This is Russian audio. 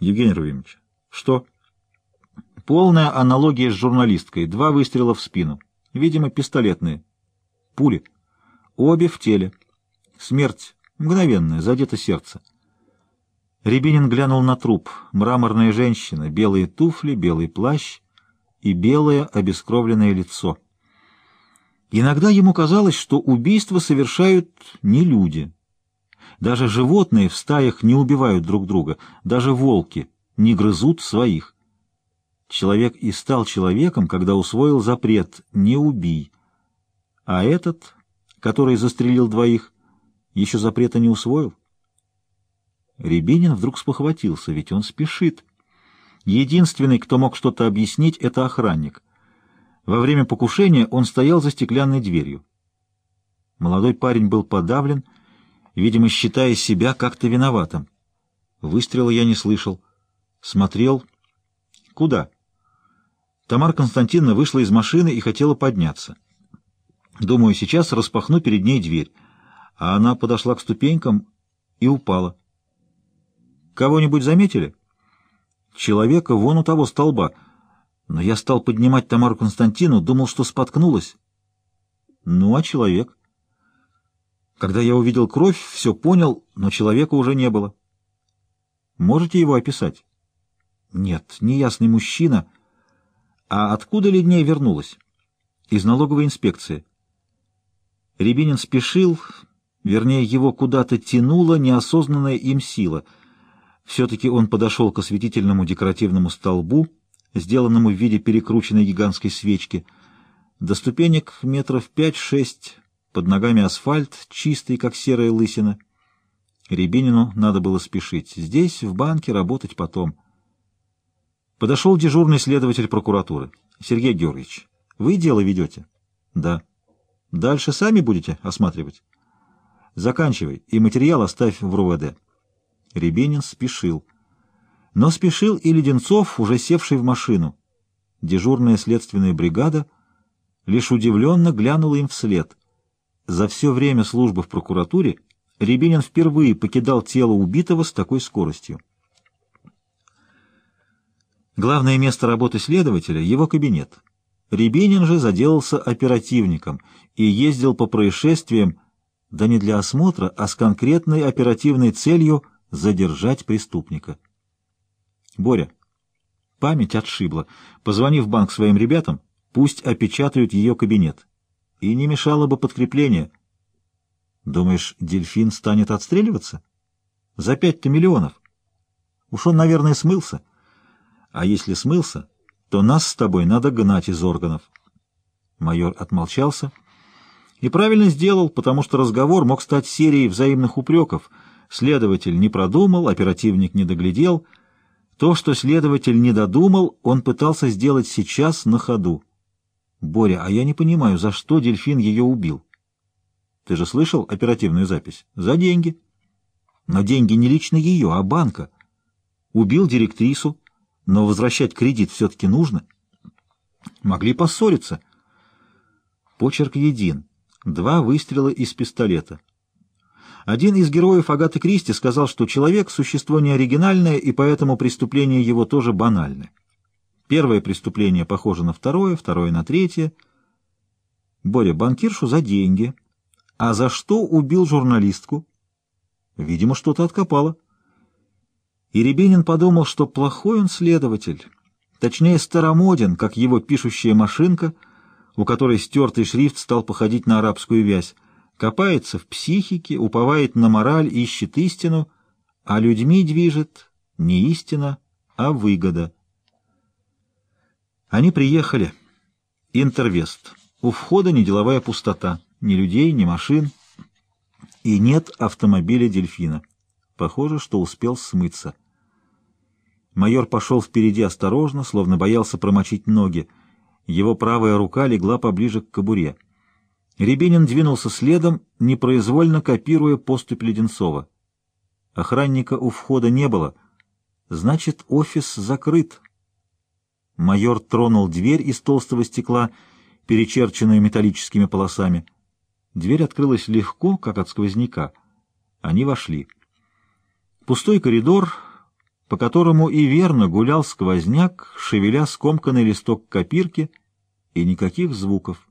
Евгений Равильевич, что? Полная аналогия с журналисткой. Два выстрела в спину. Видимо, пистолетные. Пули. Обе в теле. Смерть. Мгновенная, задето сердце. Рябинин глянул на труп. Мраморная женщина, белые туфли, белый плащ и белое обескровленное лицо. Иногда ему казалось, что убийства совершают не люди. Даже животные в стаях не убивают друг друга, даже волки не грызут своих. Человек и стал человеком, когда усвоил запрет «не убий». А этот, который застрелил двоих, еще запрета не усвоил. Рябинин вдруг спохватился, ведь он спешит. Единственный, кто мог что-то объяснить, — это охранник. Во время покушения он стоял за стеклянной дверью. Молодой парень был подавлен, видимо, считая себя как-то виноватым. Выстрела я не слышал. Смотрел. Куда? Тамара Константиновна вышла из машины и хотела подняться. Думаю, сейчас распахну перед ней дверь. А она подошла к ступенькам и упала. Кого-нибудь заметили? Человека вон у того столба. Но я стал поднимать Тамару Константину, думал, что споткнулась. Ну, а человек? Когда я увидел кровь, все понял, но человека уже не было. Можете его описать? Нет, неясный мужчина. А откуда Ледней вернулась? Из налоговой инспекции. Рябинин спешил, вернее, его куда-то тянула неосознанная им сила — все-таки он подошел к осветительному декоративному столбу, сделанному в виде перекрученной гигантской свечки. До ступенек метров пять-шесть, под ногами асфальт, чистый, как серая лысина. Рябинину надо было спешить. Здесь, в банке, работать потом. Подошел дежурный следователь прокуратуры. «Сергей Георгиевич, вы дело ведете?» «Да». «Дальше сами будете осматривать?» «Заканчивай, и материал оставь в РУВД». Рябинин спешил. Но спешил и Леденцов, уже севший в машину. Дежурная следственная бригада лишь удивленно глянула им вслед. За все время службы в прокуратуре Рябинин впервые покидал тело убитого с такой скоростью. Главное место работы следователя — его кабинет. Рябинин же заделался оперативником и ездил по происшествиям, да не для осмотра, а с конкретной оперативной целью — задержать преступника. Боря, память отшибла. Позвони в банк своим ребятам, пусть опечатают ее кабинет. И не мешало бы подкрепление. Думаешь, дельфин станет отстреливаться? За пять-то миллионов. Уж он, наверное, смылся. А если смылся, то нас с тобой надо гнать из органов. Майор отмолчался и правильно сделал, потому что разговор мог стать серией взаимных упреков — Следователь не продумал, оперативник не доглядел. То, что следователь не додумал, он пытался сделать сейчас на ходу. «Боря, а я не понимаю, за что дельфин ее убил?» «Ты же слышал оперативную запись?» «За деньги». «Но деньги не лично ее, а банка. Убил директрису, но возвращать кредит все-таки нужно. Могли поссориться». Почерк един. Два выстрела из пистолета. Один из героев Агаты Кристи сказал, что человек — существо неоригинальное, и поэтому преступление его тоже банальное. Первое преступление похоже на второе, второе на третье. Боря, банкиршу за деньги. А за что убил журналистку? Видимо, что-то откопало. И Рябинин подумал, что плохой он следователь. Точнее, старомоден, как его пишущая машинка, у которой стертый шрифт стал походить на арабскую вязь копается в психике, уповает на мораль, ищет истину, а людьми движет не истина, а выгода. Они приехали. Интервест. У входа неделовая пустота. Ни людей, ни машин. И нет автомобиля «Дельфина». Похоже, что успел смыться. Майор пошел впереди осторожно, словно боялся промочить ноги. Его правая рука легла поближе к кобуре. Рябинин двинулся следом, непроизвольно копируя поступь Леденцова. Охранника у входа не было. Значит, офис закрыт. Майор тронул дверь из толстого стекла, перечерченную металлическими полосами. Дверь открылась легко, как от сквозняка. Они вошли. Пустой коридор, по которому и верно гулял сквозняк, шевеля скомканный листок копирки, и никаких звуков.